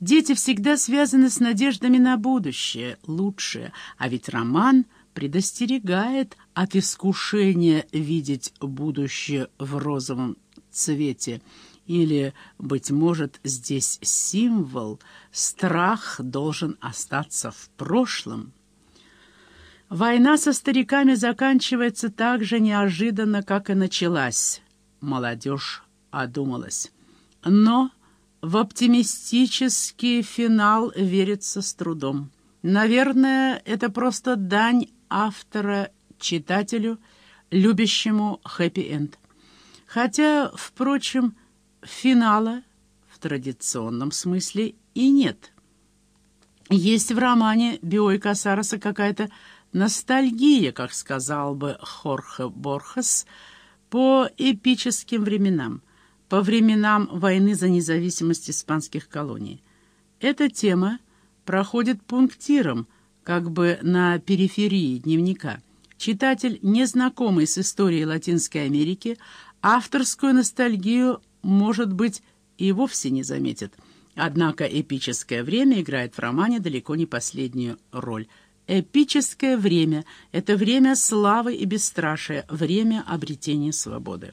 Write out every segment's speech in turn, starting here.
Дети всегда связаны с надеждами на будущее, лучшее, а ведь роман предостерегает от искушения видеть будущее в розовом цвете. Или, быть может, здесь символ «страх должен остаться в прошлом». Война со стариками заканчивается так же неожиданно, как и началась. Молодежь одумалась. Но в оптимистический финал верится с трудом. Наверное, это просто дань автора читателю, любящему хэппи-энд. Хотя, впрочем, финала в традиционном смысле и нет. Есть в романе Биой Касароса какая-то ностальгия, как сказал бы Хорхе Борхес, по эпическим временам, по временам войны за независимость испанских колоний. Эта тема проходит пунктиром, как бы на периферии дневника. Читатель, незнакомый с историей Латинской Америки, авторскую ностальгию, может быть, и вовсе не заметит. Однако эпическое время играет в романе далеко не последнюю роль – Эпическое время — это время славы и бесстрашия, время обретения свободы.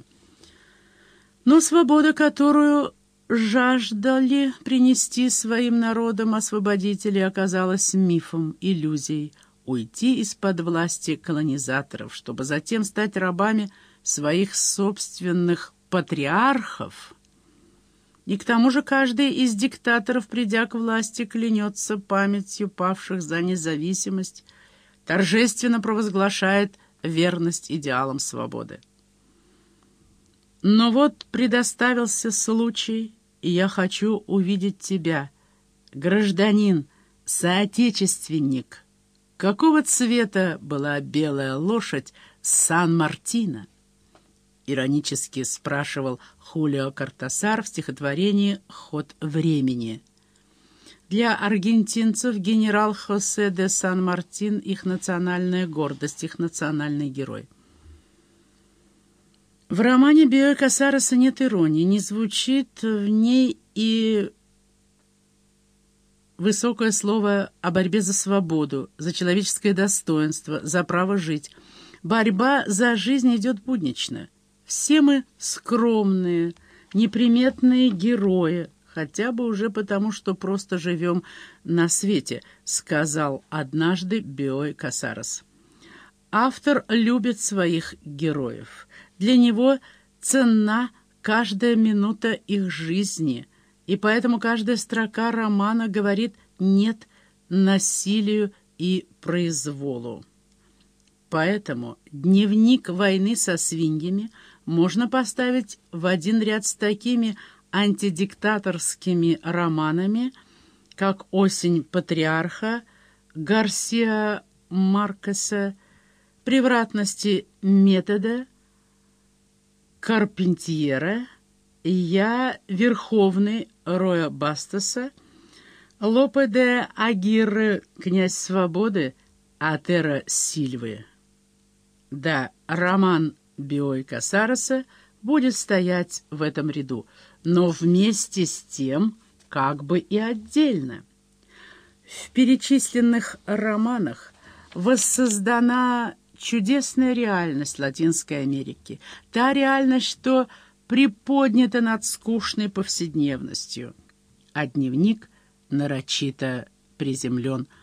Но свобода, которую жаждали принести своим народам освободители, оказалась мифом, иллюзией, уйти из-под власти колонизаторов, чтобы затем стать рабами своих собственных патриархов — и к тому же каждый из диктаторов, придя к власти, клянется памятью павших за независимость, торжественно провозглашает верность идеалам свободы. Но вот предоставился случай, и я хочу увидеть тебя, гражданин, соотечественник. Какого цвета была белая лошадь Сан-Мартино? Иронически спрашивал Хулио Картасар в стихотворении «Ход времени». Для аргентинцев генерал Хосе де Сан-Мартин — их национальная гордость, их национальный герой. В романе Био Касароса нет иронии, не звучит в ней и высокое слово о борьбе за свободу, за человеческое достоинство, за право жить. Борьба за жизнь идет буднично. Все мы скромные, неприметные герои, хотя бы уже потому, что просто живем на свете, сказал однажды Биой Касарос. Автор любит своих героев. Для него ценна каждая минута их жизни, и поэтому каждая строка романа говорит «нет» насилию и произволу. Поэтому дневник войны со свиньями – можно поставить в один ряд с такими антидиктаторскими романами, как «Осень патриарха», Гарсия Маркеса, «Превратности метода», Карпентьера, «Я Верховный» Роя Бастаса, Лопе де Агир «Князь свободы» Атера Сильвы. Да, роман Биой Касароса будет стоять в этом ряду, но вместе с тем как бы и отдельно. В перечисленных романах воссоздана чудесная реальность Латинской Америки, та реальность, что приподнята над скучной повседневностью, а дневник нарочито приземлен –